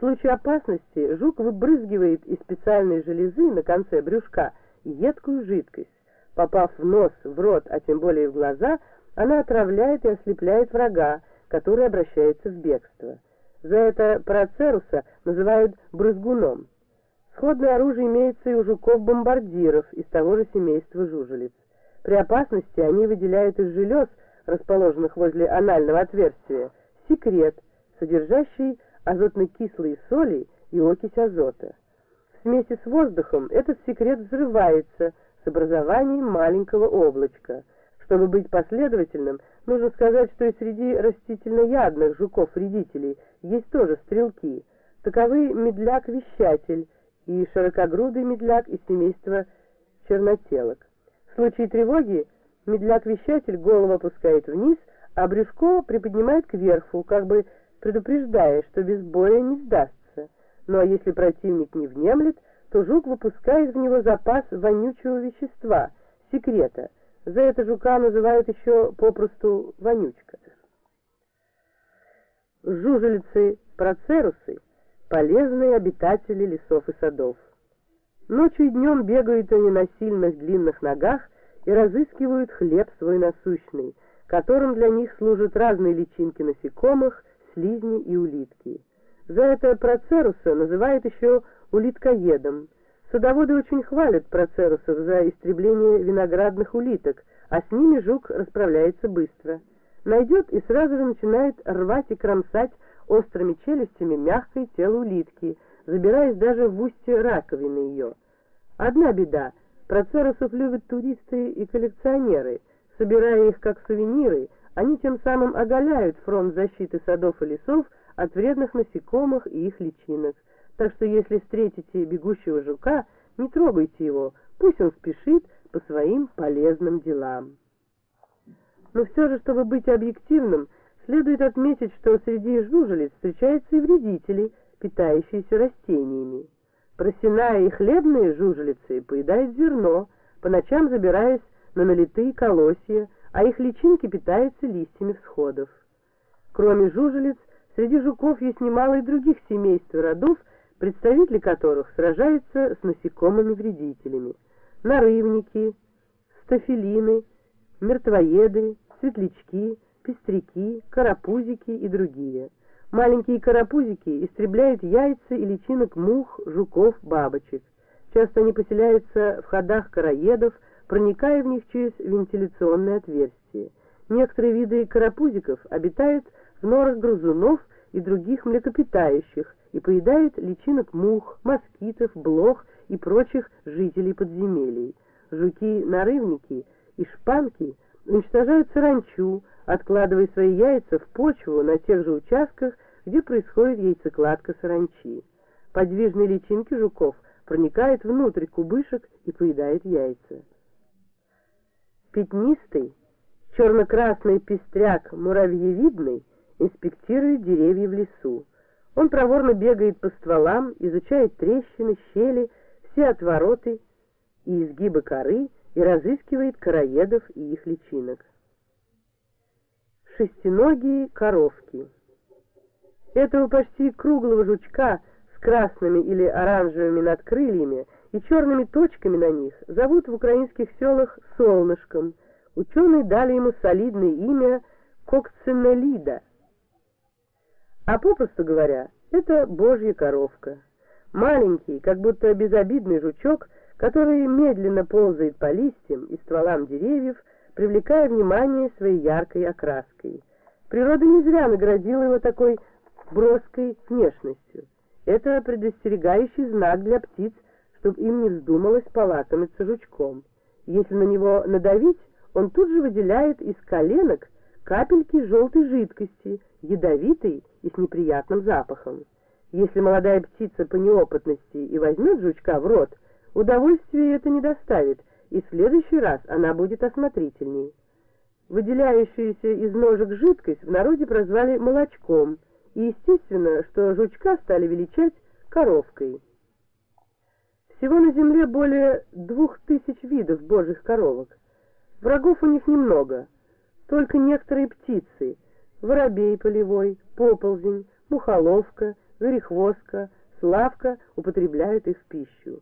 В случае опасности жук выбрызгивает из специальной железы на конце брюшка едкую жидкость. Попав в нос, в рот, а тем более в глаза, она отравляет и ослепляет врага, который обращается в бегство. За это Парацеруса называют брызгуном. Сходное оружие имеется и у жуков-бомбардиров из того же семейства жужелиц. При опасности они выделяют из желез, расположенных возле анального отверстия, секрет, содержащий азотно-кислые соли и окись азота. В смеси с воздухом этот секрет взрывается с образованием маленького облачка. Чтобы быть последовательным, нужно сказать, что и среди растительноядных жуков-вредителей есть тоже стрелки. Таковы медляк-вещатель и широкогрудый медляк из семейства чернотелок. В случае тревоги медляк-вещатель голову опускает вниз, а брюшко приподнимает кверху, как бы предупреждая, что без боя не сдастся. Ну а если противник не внемлет, то жук выпускает в него запас вонючего вещества, секрета. За это жука называют еще попросту вонючка. Жужелицы-процерусы – полезные обитатели лесов и садов. Ночью и днем бегают они на сильных длинных ногах и разыскивают хлеб свой насущный, которым для них служат разные личинки насекомых, слизни и улитки. За это процеруса называют еще улиткоедом. Садоводы очень хвалят процерусов за истребление виноградных улиток, а с ними жук расправляется быстро. Найдет и сразу же начинает рвать и кромсать острыми челюстями мягкое тело улитки, забираясь даже в устье раковины ее. Одна беда – процерусов любят туристы и коллекционеры. Собирая их как сувениры, они тем самым оголяют фронт защиты садов и лесов от вредных насекомых и их личинок. Так что если встретите бегущего жука, не трогайте его, пусть он спешит по своим полезным делам. Но все же, чтобы быть объективным, следует отметить, что среди жужелиц встречаются и вредители, питающиеся растениями. Просяная и хлебные жужелицы поедают зерно, по ночам забираясь на налитые колосья, а их личинки питаются листьями всходов. Кроме жужелиц, среди жуков есть немало и других семейств и родов, представители которых сражаются с насекомыми-вредителями. Нарывники, стафилины, мертвоеды, светлячки, пестряки, карапузики и другие. Маленькие карапузики истребляют яйца и личинок мух, жуков, бабочек. Часто они поселяются в ходах короедов, проникая в них через вентиляционные отверстия. Некоторые виды карапузиков обитают в норах грызунов и других млекопитающих и поедают личинок мух, москитов, блох и прочих жителей подземелий. Жуки-нарывники и шпанки уничтожают саранчу, откладывая свои яйца в почву на тех же участках, где происходит яйцекладка саранчи. Подвижные личинки жуков проникают внутрь кубышек и поедают яйца. Пятнистый, черно-красный пестряк муравьевидный инспектирует деревья в лесу. Он проворно бегает по стволам, изучает трещины, щели, все отвороты и изгибы коры и разыскивает короедов и их личинок. Шестиногие коровки. Этого почти круглого жучка с красными или оранжевыми надкрыльями и черными точками на них зовут в украинских селах солнышком. Ученые дали ему солидное имя Кокцинелида. А попросту говоря, это божья коровка. Маленький, как будто безобидный жучок, который медленно ползает по листьям и стволам деревьев, привлекая внимание своей яркой окраской. Природа не зря наградила его такой броской внешностью. Это предостерегающий знак для птиц, чтобы им не вздумалось полакомиться жучком. Если на него надавить, он тут же выделяет из коленок капельки желтой жидкости, ядовитой и с неприятным запахом. Если молодая птица по неопытности и возьмет жучка в рот, удовольствия это не доставит, и в следующий раз она будет осмотрительней. Выделяющуюся из ножек жидкость в народе прозвали молочком, и естественно, что жучка стали величать коровкой. Всего на земле более двух тысяч видов божьих коровок. Врагов у них немного, только некоторые птицы, воробей полевой, поползень, мухоловка, горехвостка, славка употребляют их в пищу.